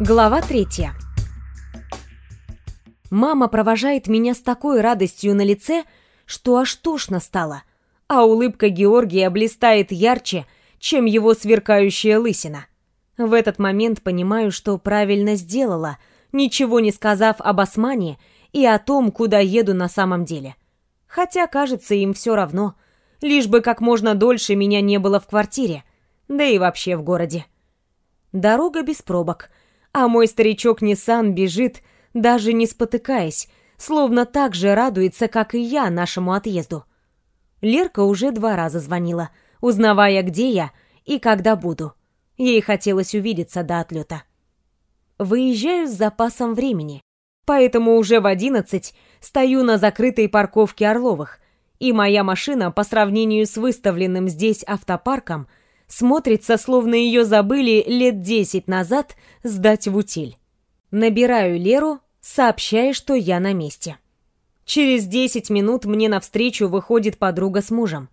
Глава третья. Мама провожает меня с такой радостью на лице, что аж тошно стало, а улыбка Георгия блистает ярче, чем его сверкающая лысина. В этот момент понимаю, что правильно сделала, ничего не сказав об османе и о том, куда еду на самом деле. Хотя, кажется, им все равно, лишь бы как можно дольше меня не было в квартире, да и вообще в городе. Дорога без пробок, а мой старичок Ниссан бежит, даже не спотыкаясь, словно так же радуется, как и я нашему отъезду. Лерка уже два раза звонила, узнавая, где я и когда буду. Ей хотелось увидеться до отлета. Выезжаю с запасом времени, поэтому уже в одиннадцать стою на закрытой парковке Орловых, и моя машина по сравнению с выставленным здесь автопарком – смотрится, словно ее забыли лет десять назад сдать в утиль. Набираю Леру, сообщая, что я на месте. Через десять минут мне навстречу выходит подруга с мужем.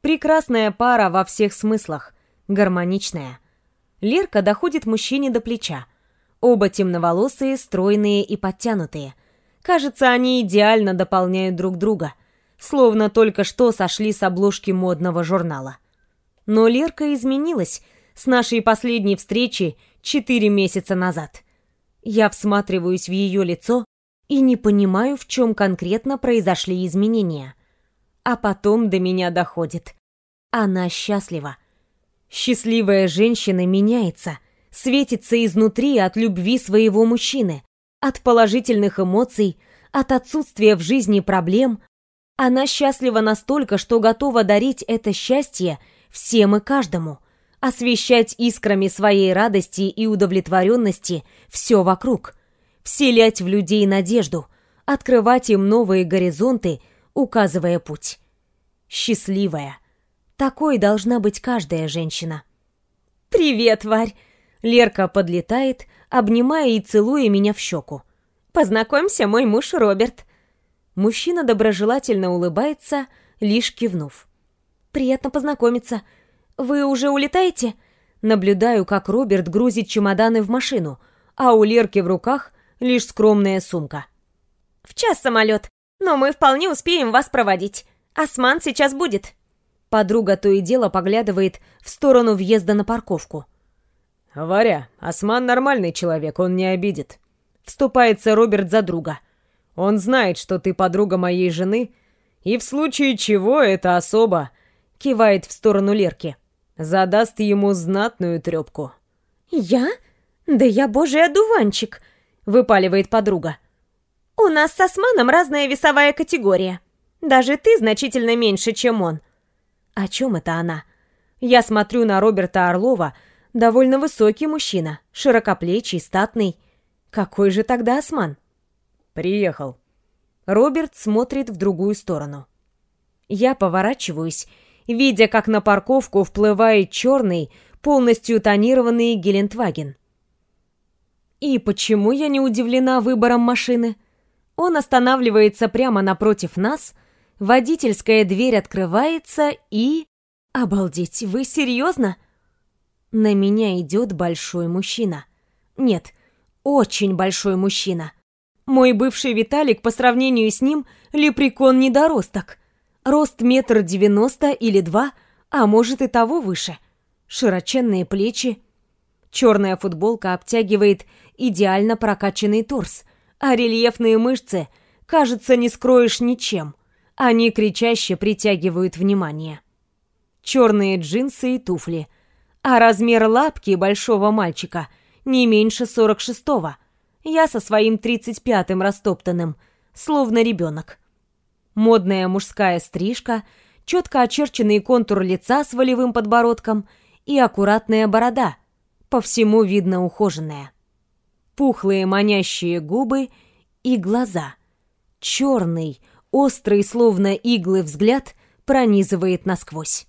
Прекрасная пара во всех смыслах, гармоничная. Лерка доходит мужчине до плеча. Оба темноволосые, стройные и подтянутые. Кажется, они идеально дополняют друг друга, словно только что сошли с обложки модного журнала. Но Лерка изменилась с нашей последней встречи четыре месяца назад. Я всматриваюсь в ее лицо и не понимаю, в чем конкретно произошли изменения. А потом до меня доходит. Она счастлива. Счастливая женщина меняется, светится изнутри от любви своего мужчины, от положительных эмоций, от отсутствия в жизни проблем. Она счастлива настолько, что готова дарить это счастье всем и каждому, освещать искрами своей радости и удовлетворенности все вокруг, вселять в людей надежду, открывать им новые горизонты, указывая путь. Счастливая. Такой должна быть каждая женщина. «Привет, Варь!» Лерка подлетает, обнимая и целуя меня в щеку. «Познакомься, мой муж Роберт». Мужчина доброжелательно улыбается, лишь кивнув. Приятно познакомиться. Вы уже улетаете? Наблюдаю, как Роберт грузит чемоданы в машину, а у Лерки в руках лишь скромная сумка. В час самолет, но мы вполне успеем вас проводить. Осман сейчас будет. Подруга то и дело поглядывает в сторону въезда на парковку. «Варя, Осман нормальный человек, он не обидит». Вступается Роберт за друга. «Он знает, что ты подруга моей жены, и в случае чего эта особа кивает в сторону Лерки. Задаст ему знатную трепку. «Я? Да я божий одуванчик!» — выпаливает подруга. «У нас с Османом разная весовая категория. Даже ты значительно меньше, чем он». О чем это она? Я смотрю на Роберта Орлова, довольно высокий мужчина, широкоплечий, статный. Какой же тогда Осман? «Приехал». Роберт смотрит в другую сторону. Я поворачиваюсь видя, как на парковку вплывает черный, полностью тонированный Гелендваген. И почему я не удивлена выбором машины? Он останавливается прямо напротив нас, водительская дверь открывается и... Обалдеть, вы серьезно? На меня идет большой мужчина. Нет, очень большой мужчина. Мой бывший Виталик по сравнению с ним лепрекон-недоросток. Рост метр девяносто или два, а может и того выше. Широченные плечи. Черная футболка обтягивает идеально прокачанный торс, а рельефные мышцы, кажется, не скроешь ничем. Они кричаще притягивают внимание. Черные джинсы и туфли. А размер лапки большого мальчика не меньше сорок шестого. Я со своим тридцать пятым растоптанным, словно ребенок модная мужская стрижка, четко очерченный контур лица с волевым подбородком и аккуратная борода, по всему видно ухоженная. Пухлые манящие губы и глаза. Черный, острый, словно иглы взгляд пронизывает насквозь.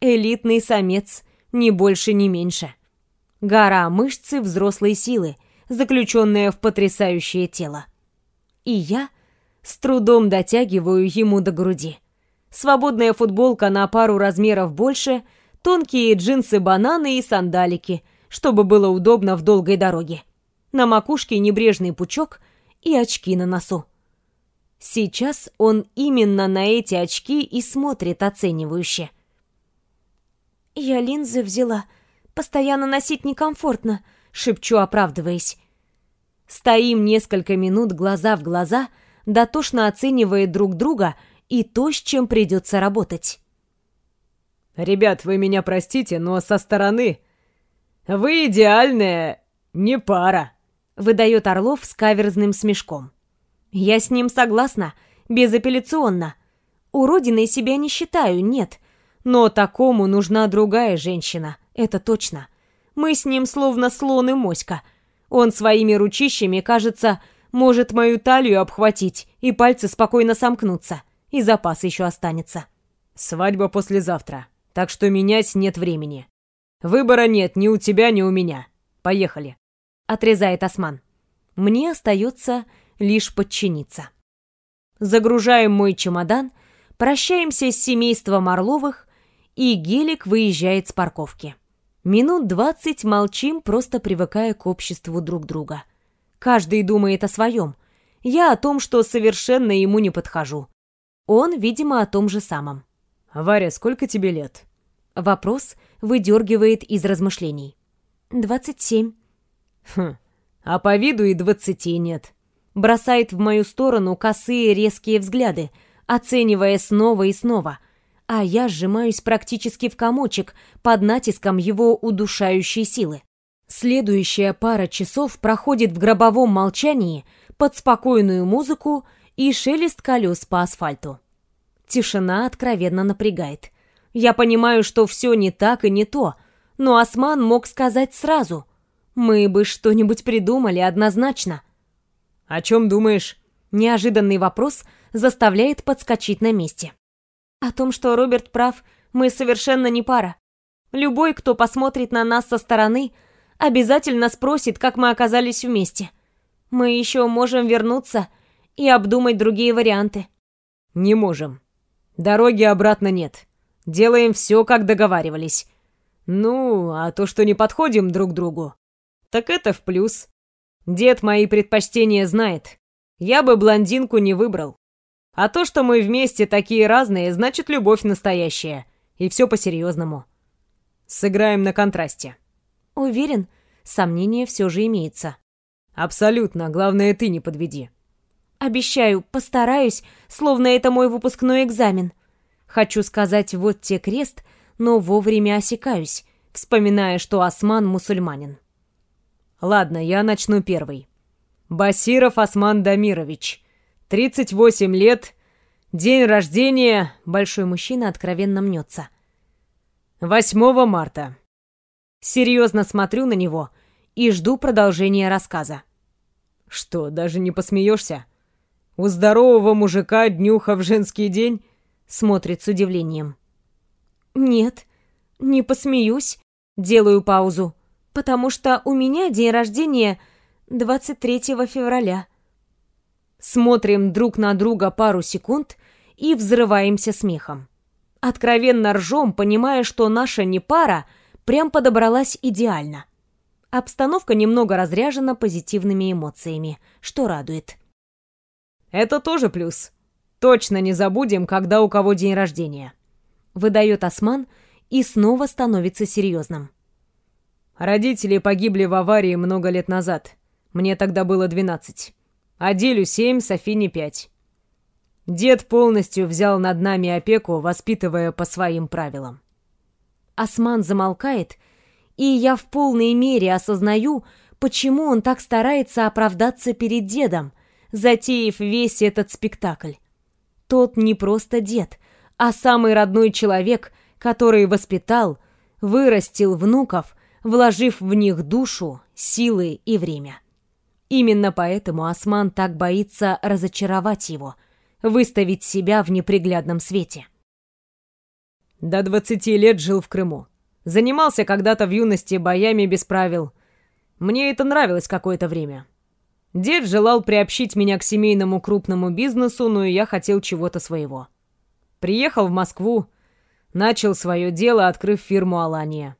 Элитный самец, ни больше, ни меньше. Гора мышцы взрослой силы, заключенная в потрясающее тело. И я с трудом дотягиваю ему до груди. Свободная футболка на пару размеров больше, тонкие джинсы-бананы и сандалики, чтобы было удобно в долгой дороге. На макушке небрежный пучок и очки на носу. Сейчас он именно на эти очки и смотрит оценивающе. «Я линзы взяла. Постоянно носить некомфортно», — шепчу, оправдываясь. Стоим несколько минут глаза в глаза, дотошно оценивая друг друга и то, с чем придется работать. «Ребят, вы меня простите, но со стороны вы идеальная не пара», — выдает Орлов с каверзным смешком. Я с ним согласна, безапелляционно. Уродиной себя не считаю, нет. Но такому нужна другая женщина, это точно. Мы с ним словно слон и моська. Он своими ручищами, кажется, может мою талию обхватить, и пальцы спокойно сомкнутся, и запас еще останется. Свадьба послезавтра, так что менять нет времени. Выбора нет ни у тебя, ни у меня. Поехали. Отрезает Осман. Мне остается лишь подчиниться. Загружаем мой чемодан, прощаемся с семейством Орловых, и гелик выезжает с парковки. Минут двадцать молчим, просто привыкая к обществу друг друга. Каждый думает о своем. Я о том, что совершенно ему не подхожу. Он, видимо, о том же самом. «Варя, сколько тебе лет?» Вопрос выдергивает из размышлений. «Двадцать семь». «Хм, а по виду и двадцати нет бросает в мою сторону косые резкие взгляды, оценивая снова и снова, а я сжимаюсь практически в комочек под натиском его удушающей силы. Следующая пара часов проходит в гробовом молчании под спокойную музыку и шелест колес по асфальту. Тишина откровенно напрягает. Я понимаю, что все не так и не то, но Осман мог сказать сразу. Мы бы что-нибудь придумали однозначно. «О чем думаешь?» Неожиданный вопрос заставляет подскочить на месте. О том, что Роберт прав, мы совершенно не пара. Любой, кто посмотрит на нас со стороны, обязательно спросит, как мы оказались вместе. Мы еще можем вернуться и обдумать другие варианты. Не можем. Дороги обратно нет. Делаем все, как договаривались. Ну, а то, что не подходим друг другу, так это в плюс. Дед мои предпочтения знает. Я бы блондинку не выбрал. А то, что мы вместе такие разные, значит любовь настоящая. И все по-серьезному. Сыграем на контрасте. Уверен, сомнения все же имеются. Абсолютно, главное ты не подведи. Обещаю, постараюсь, словно это мой выпускной экзамен. Хочу сказать «вот те крест», но вовремя осекаюсь, вспоминая, что Осман мусульманин. Ладно, я начну первый. Басиров Осман Дамирович. 38 лет. День рождения. Большой мужчина откровенно мнется. 8 марта. Серьезно смотрю на него и жду продолжения рассказа. Что, даже не посмеешься? У здорового мужика днюха в женский день? Смотрит с удивлением. Нет, не посмеюсь. Делаю паузу потому что у меня день рождения 23 февраля. Смотрим друг на друга пару секунд и взрываемся смехом. Откровенно ржем, понимая, что наша не пара прям подобралась идеально. Обстановка немного разряжена позитивными эмоциями, что радует. «Это тоже плюс. Точно не забудем, когда у кого день рождения», — выдает Осман и снова становится серьезным. Родители погибли в аварии много лет назад. Мне тогда было 12. Аделю 7, Софине 5. Дед полностью взял над нами опеку, воспитывая по своим правилам. Осман замолкает, и я в полной мере осознаю, почему он так старается оправдаться перед дедом, затеяв весь этот спектакль. Тот не просто дед, а самый родной человек, который воспитал, вырастил внуков вложив в них душу, силы и время. Именно поэтому Осман так боится разочаровать его, выставить себя в неприглядном свете. До двадцати лет жил в Крыму. Занимался когда-то в юности боями без правил. Мне это нравилось какое-то время. Дед желал приобщить меня к семейному крупному бизнесу, но и я хотел чего-то своего. Приехал в Москву, начал свое дело, открыв фирму «Алания».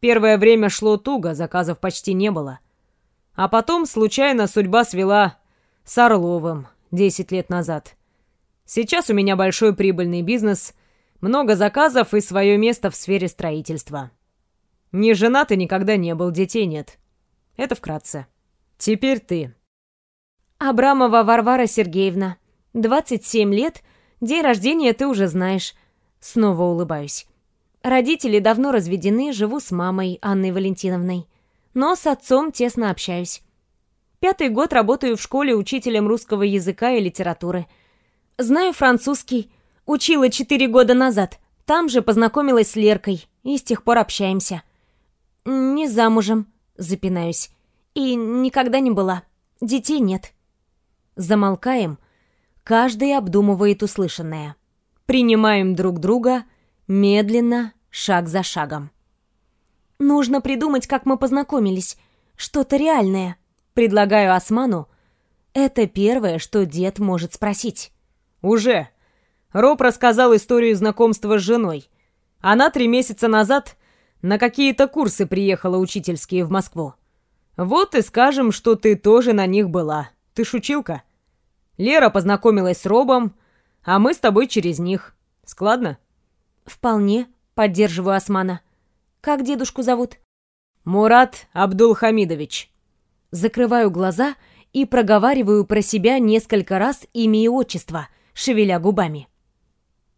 Первое время шло туго, заказов почти не было. А потом случайно судьба свела с Орловым 10 лет назад. Сейчас у меня большой прибыльный бизнес, много заказов и свое место в сфере строительства. Не женат и никогда не был, детей нет. Это вкратце. Теперь ты. Абрамова Варвара Сергеевна. 27 лет, день рождения ты уже знаешь. Снова улыбаюсь. Родители давно разведены, живу с мамой Анной Валентиновной. Но с отцом тесно общаюсь. Пятый год работаю в школе учителем русского языка и литературы. Знаю французский. Учила четыре года назад. Там же познакомилась с Леркой. И с тех пор общаемся. Не замужем, запинаюсь. И никогда не была. Детей нет. Замолкаем. Каждый обдумывает услышанное. Принимаем друг друга медленно, шаг за шагом. Нужно придумать, как мы познакомились. Что-то реальное. Предлагаю Осману. Это первое, что дед может спросить. Уже. Роб рассказал историю знакомства с женой. Она три месяца назад на какие-то курсы приехала учительские в Москву. Вот и скажем, что ты тоже на них была. Ты шучилка? Лера познакомилась с Робом, а мы с тобой через них. Складно? Вполне, поддерживаю Османа. Как дедушку зовут? Мурат Абдулхамидович. Закрываю глаза и проговариваю про себя несколько раз имя и отчество, шевеля губами.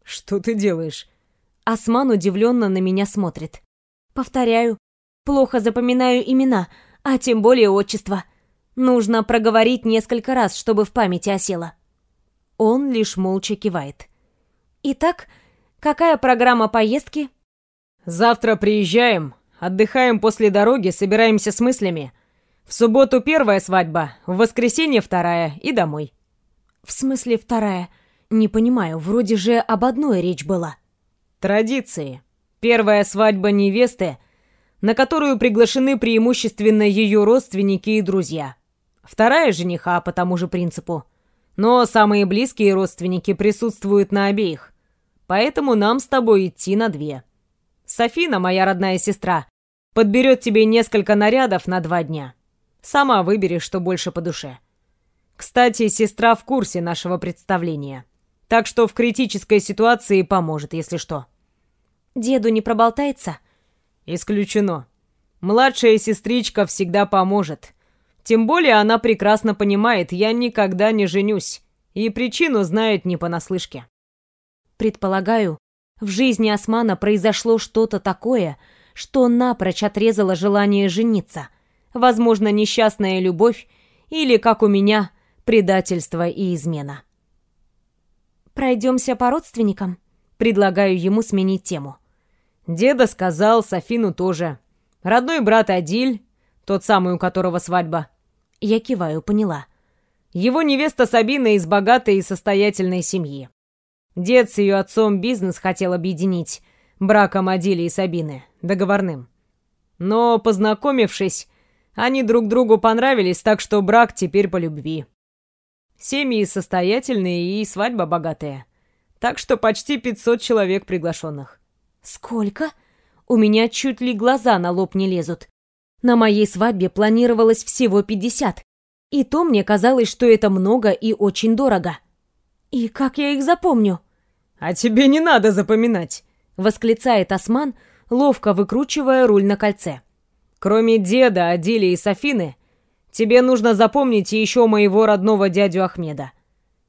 «Что ты делаешь?» Осман удивленно на меня смотрит. Повторяю. Плохо запоминаю имена, а тем более отчество. Нужно проговорить несколько раз, чтобы в памяти осело. Он лишь молча кивает. Итак, какая программа поездки? Завтра приезжаем, отдыхаем после дороги, собираемся с мыслями. В субботу первая свадьба, в воскресенье вторая и домой. В смысле вторая? Не понимаю, вроде же об одной речь была. Традиции. Первая свадьба невесты, на которую приглашены преимущественно ее родственники и друзья. Вторая жениха по тому же принципу. Но самые близкие родственники присутствуют на обеих. Поэтому нам с тобой идти на две. Софина, моя родная сестра, подберет тебе несколько нарядов на два дня. Сама выбери, что больше по душе. Кстати, сестра в курсе нашего представления. Так что в критической ситуации поможет, если что. Деду не проболтается? Исключено. Младшая сестричка всегда поможет. Тем более она прекрасно понимает, я никогда не женюсь. И причину знает не понаслышке. Предполагаю, в жизни Османа произошло что-то такое, что напрочь отрезало желание жениться — возможно, несчастная любовь или, как у меня, предательство и измена. «Пройдемся по родственникам?» Предлагаю ему сменить тему. Деда сказал, Софину тоже. Родной брат Адиль, тот самый, у которого свадьба. Я киваю, поняла. Его невеста Сабина из богатой и состоятельной семьи. Дед с ее отцом бизнес хотел объединить браком Адили и Сабины, договорным. Но, познакомившись, они друг другу понравились, так что брак теперь по любви. Семьи состоятельные и свадьба богатая. Так что почти 500 человек приглашенных. Сколько? У меня чуть ли глаза на лоб не лезут. На моей свадьбе планировалось всего 50. И то мне казалось, что это много и очень дорого. И как я их запомню? А тебе не надо запоминать, восклицает Осман, ловко выкручивая руль на кольце. Кроме деда, Адили и Софины, тебе нужно запомнить еще моего родного дядю Ахмеда.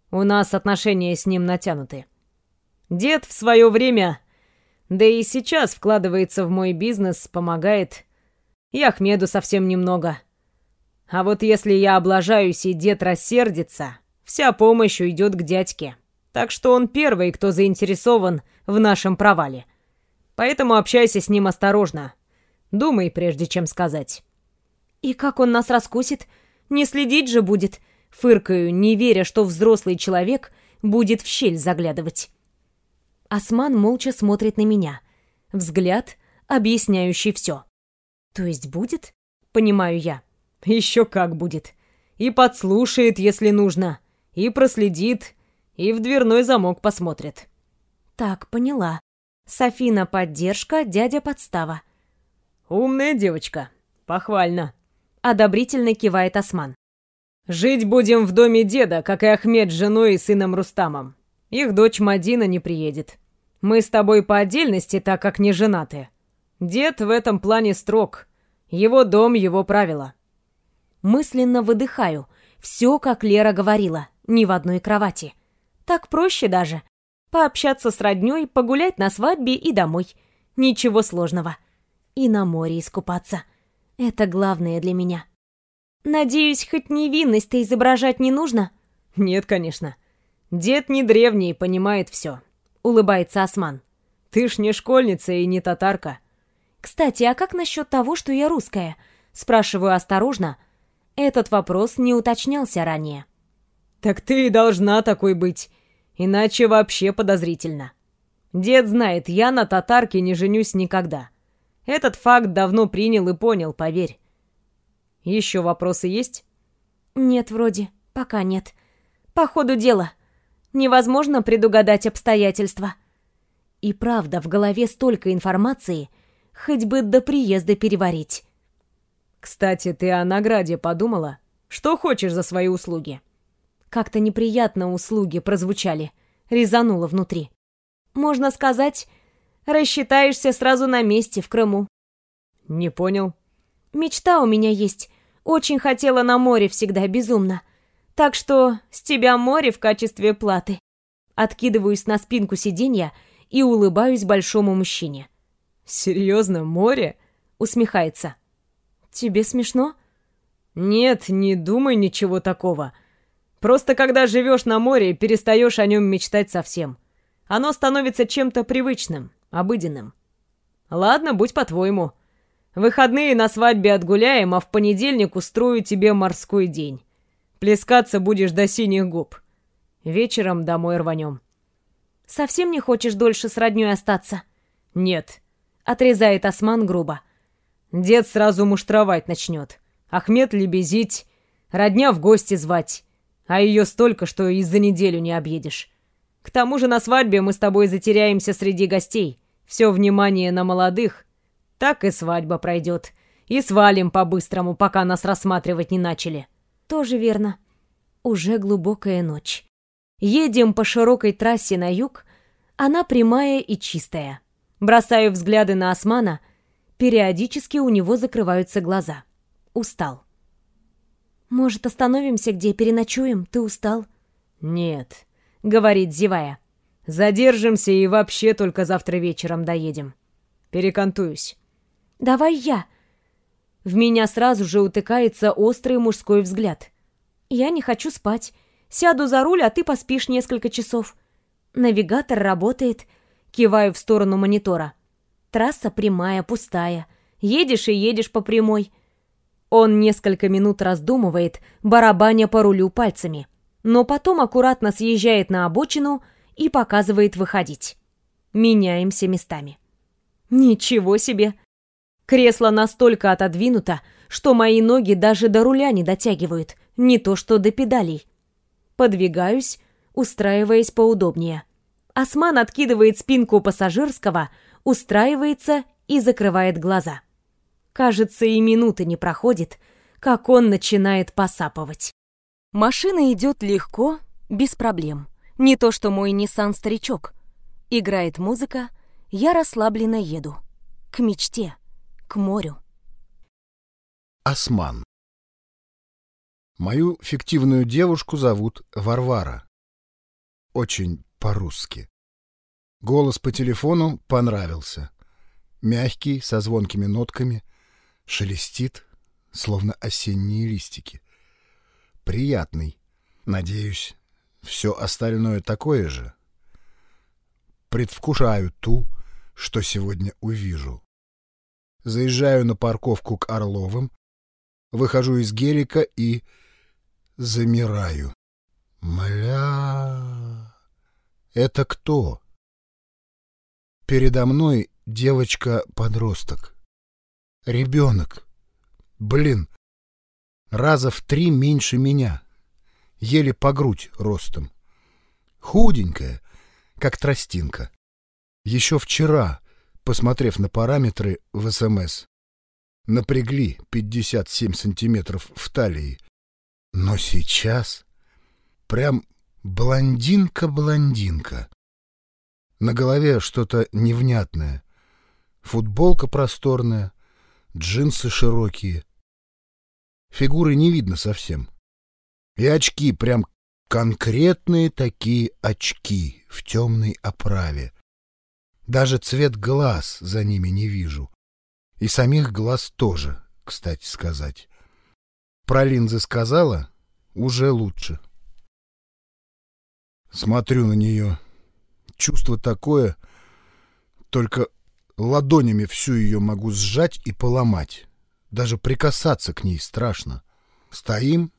У нас отношения с ним натянуты. Дед в свое время, да и сейчас вкладывается в мой бизнес, помогает. И Ахмеду совсем немного. А вот если я облажаюсь и дед рассердится, вся помощь уйдет к дядьке. Так что он первый, кто заинтересован в нашем провале. Поэтому общайся с ним осторожно, Думай, прежде чем сказать». «И как он нас раскусит? Не следить же будет?» Фыркаю, не веря, что взрослый человек будет в щель заглядывать. Осман молча смотрит на меня. Взгляд, объясняющий все. «То есть будет?» Понимаю я. «Еще как будет. И подслушает, если нужно. И проследит. И в дверной замок посмотрит». «Так, поняла. Софина поддержка, дядя подстава. Умная девочка. Похвально. Одобрительно кивает Осман. Жить будем в доме деда, как и Ахмед с женой и сыном Рустамом. Их дочь Мадина не приедет. Мы с тобой по отдельности, так как не женаты. Дед в этом плане строг. Его дом, его правила. Мысленно выдыхаю. Все, как Лера говорила, ни в одной кровати. Так проще даже. Пообщаться с роднёй, погулять на свадьбе и домой. Ничего сложного. И на море искупаться. Это главное для меня. Надеюсь, хоть невинность-то изображать не нужно? Нет, конечно. Дед не древний, понимает все. Улыбается Осман. Ты ж не школьница и не татарка. Кстати, а как насчет того, что я русская? Спрашиваю осторожно. Этот вопрос не уточнялся ранее. Так ты и должна такой быть. Иначе вообще подозрительно. Дед знает, я на татарке не женюсь никогда. Этот факт давно принял и понял, поверь. Еще вопросы есть? Нет, вроде. Пока нет. По ходу дела. Невозможно предугадать обстоятельства. И правда, в голове столько информации, хоть бы до приезда переварить. Кстати, ты о награде подумала? Что хочешь за свои услуги? Как-то неприятно услуги прозвучали. Резануло внутри. Можно сказать, рассчитаешься сразу на месте в Крыму. Не понял. Мечта у меня есть. Очень хотела на море всегда, безумно. Так что с тебя море в качестве платы. Откидываюсь на спинку сиденья и улыбаюсь большому мужчине. «Серьезно, море?» — усмехается. «Тебе смешно?» «Нет, не думай ничего такого. Просто когда живешь на море, перестаешь о нем мечтать совсем. Оно становится чем-то привычным, обыденным. Ладно, будь по-твоему. Выходные на свадьбе отгуляем, а в понедельник устрою тебе морской день. Плескаться будешь до синих губ. Вечером домой рванем. Совсем не хочешь дольше с роднёй остаться? Нет. Отрезает Осман грубо. Дед сразу муштровать начнет. Ахмед лебезить, родня в гости звать. А ее столько, что и за неделю не объедешь. К тому же на свадьбе мы с тобой затеряемся среди гостей. Все внимание на молодых. Так и свадьба пройдет. И свалим по-быстрому, пока нас рассматривать не начали. Тоже верно. Уже глубокая ночь. Едем по широкой трассе на юг. Она прямая и чистая. Бросаю взгляды на Османа. Периодически у него закрываются глаза. Устал. «Может, остановимся, где переночуем? Ты устал?» «Нет», — говорит, зевая. «Задержимся и вообще только завтра вечером доедем. Перекантуюсь». «Давай я». В меня сразу же утыкается острый мужской взгляд. «Я не хочу спать. Сяду за руль, а ты поспишь несколько часов. Навигатор работает». Киваю в сторону монитора. Трасса прямая, пустая. Едешь и едешь по прямой. Он несколько минут раздумывает, барабаня по рулю пальцами, но потом аккуратно съезжает на обочину и показывает выходить. Меняемся местами. Ничего себе! Кресло настолько отодвинуто, что мои ноги даже до руля не дотягивают, не то что до педалей. Подвигаюсь, устраиваясь поудобнее. Осман откидывает спинку пассажирского, устраивается и закрывает глаза. Кажется, и минуты не проходит, как он начинает посапывать. Машина идет легко, без проблем. Не то что мой Nissan-старичок. Играет музыка, я расслабленно еду. К мечте, к морю. Осман. Мою фиктивную девушку зовут Варвара. Очень по-русски. Голос по телефону понравился. Мягкий, со звонкими нотками — шелестит, словно осенние листики. Приятный. Надеюсь, все остальное такое же. Предвкушаю ту, что сегодня увижу. Заезжаю на парковку к Орловым, выхожу из гелика и замираю. Мля... Это кто? Передо мной девочка-подросток. Ребенок. Блин. Раза в три меньше меня. Еле по грудь ростом. Худенькая, как тростинка. Еще вчера, посмотрев на параметры в СМС, напрягли 57 сантиметров в талии. Но сейчас прям блондинка-блондинка. На голове что-то невнятное. Футболка просторная, джинсы широкие. Фигуры не видно совсем. И очки, прям конкретные такие очки в темной оправе. Даже цвет глаз за ними не вижу. И самих глаз тоже, кстати сказать. Про линзы сказала, уже лучше. Смотрю на нее. Чувство такое, только ладонями всю ее могу сжать и поломать. Даже прикасаться к ней страшно. Стоим,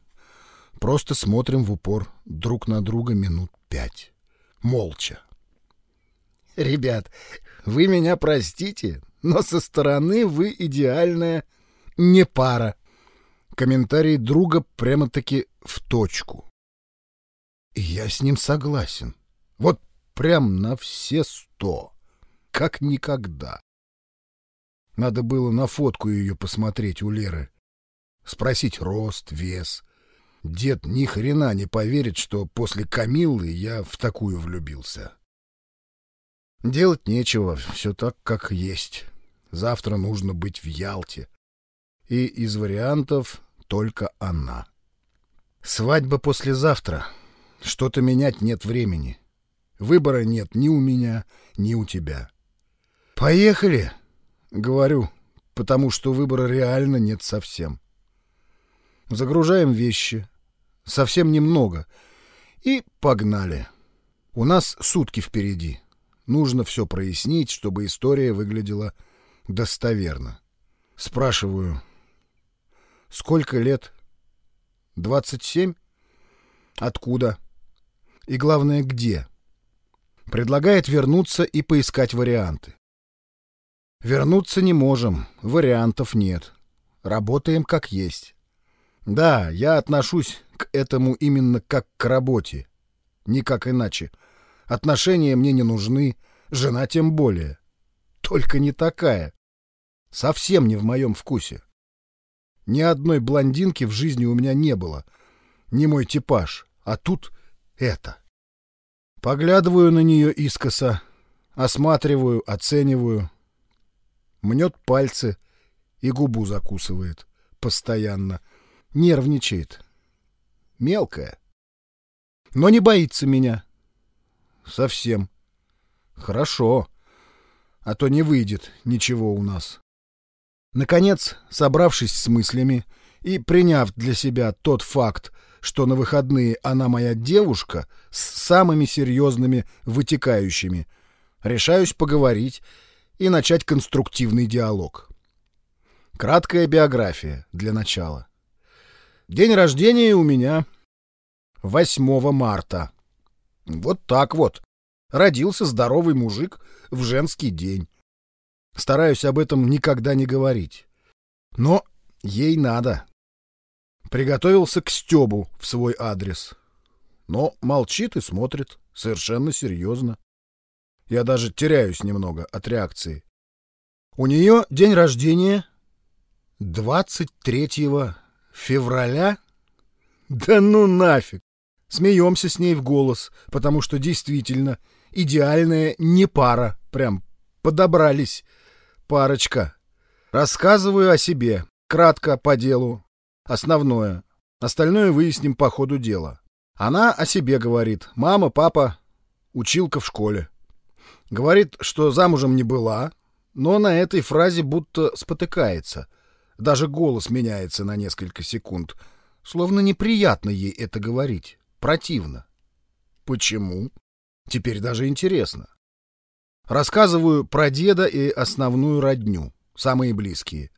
просто смотрим в упор друг на друга минут пять. Молча. «Ребят, вы меня простите, но со стороны вы идеальная не пара». Комментарий друга прямо-таки в точку. Я с ним согласен. Вот прям на все сто. Как никогда. Надо было на фотку ее посмотреть у Леры. Спросить рост, вес. Дед ни хрена не поверит, что после Камиллы я в такую влюбился. Делать нечего, все так, как есть. Завтра нужно быть в Ялте. И из вариантов только она. Свадьба послезавтра. Что-то менять нет времени. Выбора нет ни у меня, ни у тебя. Поехали, говорю, потому что выбора реально нет совсем. Загружаем вещи, совсем немного, и погнали. У нас сутки впереди. Нужно все прояснить, чтобы история выглядела достоверно. Спрашиваю, сколько лет? Двадцать семь? Откуда? И главное, где? Предлагает вернуться и поискать варианты. Вернуться не можем, вариантов нет. Работаем как есть. Да, я отношусь к этому именно как к работе. Никак иначе. Отношения мне не нужны, жена тем более. Только не такая. Совсем не в моем вкусе. Ни одной блондинки в жизни у меня не было. Не мой типаж. А тут это. Поглядываю на нее искоса, осматриваю, оцениваю. Мнет пальцы и губу закусывает. Постоянно. Нервничает. Мелкая. Но не боится меня. Совсем. Хорошо. А то не выйдет ничего у нас. Наконец, собравшись с мыслями и приняв для себя тот факт, что на выходные она моя девушка с самыми серьезными вытекающими, решаюсь поговорить и начать конструктивный диалог. Краткая биография для начала. День рождения у меня 8 марта. Вот так вот. Родился здоровый мужик в женский день. Стараюсь об этом никогда не говорить. Но ей надо. Приготовился к Стебу в свой адрес. Но молчит и смотрит совершенно серьезно. Я даже теряюсь немного от реакции. У нее день рождения 23 февраля? Да ну нафиг! Смеемся с ней в голос, потому что действительно идеальная не пара, прям подобрались. Парочка. Рассказываю о себе, кратко, по делу. Основное. Остальное выясним по ходу дела. Она о себе говорит. Мама, папа, училка в школе. Говорит, что замужем не была, но на этой фразе будто спотыкается. Даже голос меняется на несколько секунд. Словно неприятно ей это говорить. Противно. Почему? Теперь даже интересно. Рассказываю про деда и основную родню, самые близкие.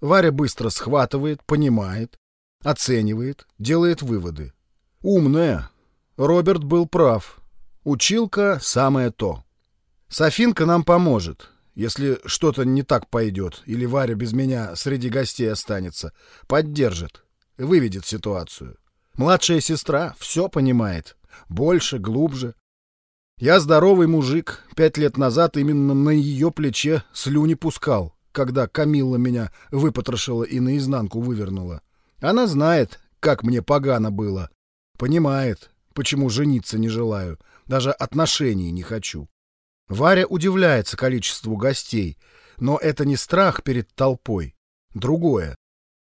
Варя быстро схватывает, понимает, оценивает, делает выводы. Умная. Роберт был прав. Училка — самое то. Софинка нам поможет. Если что-то не так пойдет, или Варя без меня среди гостей останется, поддержит, выведет ситуацию. Младшая сестра все понимает. Больше, глубже. Я здоровый мужик. Пять лет назад именно на ее плече слюни пускал, когда Камилла меня выпотрошила и наизнанку вывернула. Она знает, как мне погано было. Понимает, почему жениться не желаю, даже отношений не хочу. Варя удивляется количеству гостей, но это не страх перед толпой. Другое.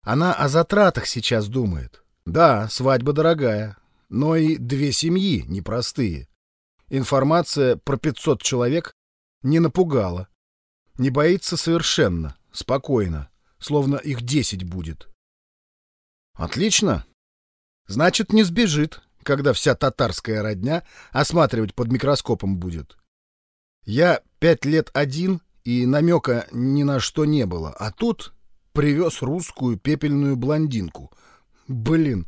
Она о затратах сейчас думает. Да, свадьба дорогая, но и две семьи непростые. Информация про 500 человек не напугала. Не боится совершенно, спокойно, словно их 10 будет. Отлично. Значит, не сбежит, когда вся татарская родня осматривать под микроскопом будет. Я пять лет один, и намека ни на что не было, а тут привез русскую пепельную блондинку. Блин,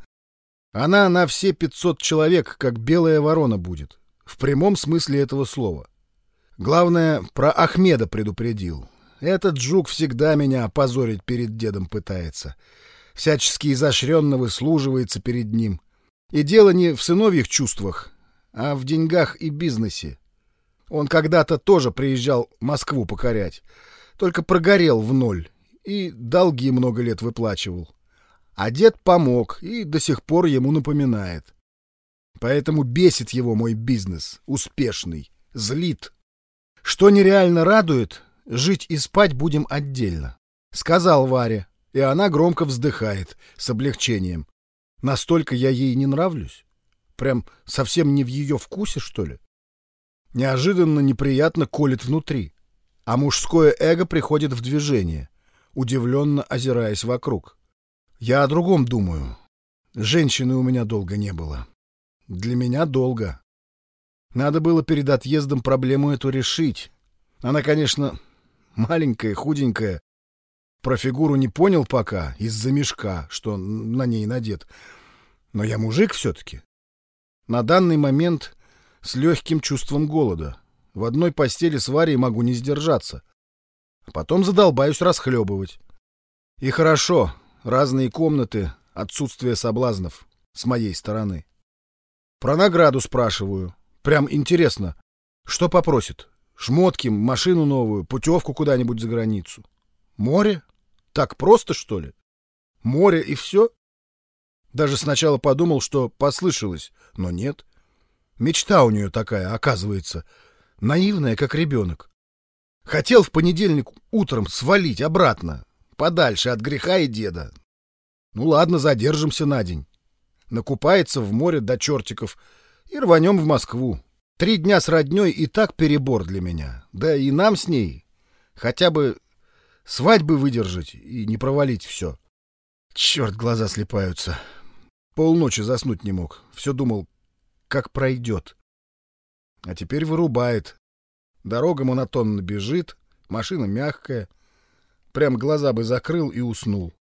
она на все пятьсот человек, как белая ворона будет, в прямом смысле этого слова. Главное, про Ахмеда предупредил. Этот жук всегда меня опозорить перед дедом пытается. Всячески изощренно выслуживается перед ним. И дело не в сыновьих чувствах, а в деньгах и бизнесе. Он когда-то тоже приезжал Москву покорять, только прогорел в ноль и долги много лет выплачивал. А дед помог и до сих пор ему напоминает. Поэтому бесит его мой бизнес, успешный, злит. Что нереально радует, жить и спать будем отдельно. Сказал Варе, и она громко вздыхает с облегчением. Настолько я ей не нравлюсь? Прям совсем не в ее вкусе, что ли? Неожиданно неприятно колет внутри, а мужское эго приходит в движение, удивленно озираясь вокруг. Я о другом думаю. Женщины у меня долго не было. Для меня долго. Надо было перед отъездом проблему эту решить. Она, конечно, маленькая, худенькая. Про фигуру не понял пока, из-за мешка, что на ней надет. Но я мужик все-таки. На данный момент с легким чувством голода. В одной постели с Варей могу не сдержаться. Потом задолбаюсь расхлебывать. И хорошо, разные комнаты, отсутствие соблазнов с моей стороны. Про награду спрашиваю. Прям интересно. Что попросит? Шмотки, машину новую, путевку куда-нибудь за границу. Море? Так просто, что ли? Море и все? Даже сначала подумал, что послышалось, но нет. Мечта у нее такая, оказывается, наивная, как ребенок. Хотел в понедельник утром свалить обратно, подальше от греха и деда. Ну ладно, задержимся на день. Накупается в море до чертиков и рванем в Москву. Три дня с родней и так перебор для меня. Да и нам с ней. Хотя бы свадьбы выдержать и не провалить все. Черт, глаза слепаются. Полночи заснуть не мог. Все думал, как пройдет. А теперь вырубает. Дорога монотонно бежит, машина мягкая. Прям глаза бы закрыл и уснул.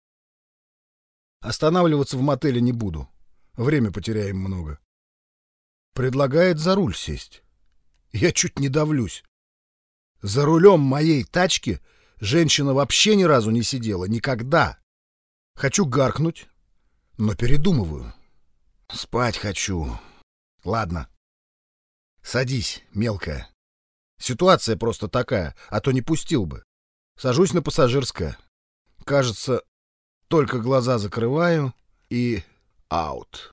Останавливаться в мотеле не буду. Время потеряем много. Предлагает за руль сесть. Я чуть не давлюсь. За рулем моей тачки женщина вообще ни разу не сидела. Никогда. Хочу гаркнуть, но передумываю. Спать хочу. Ладно. Садись, мелкая. Ситуация просто такая, а то не пустил бы. Сажусь на пассажирское. Кажется, только глаза закрываю и аут.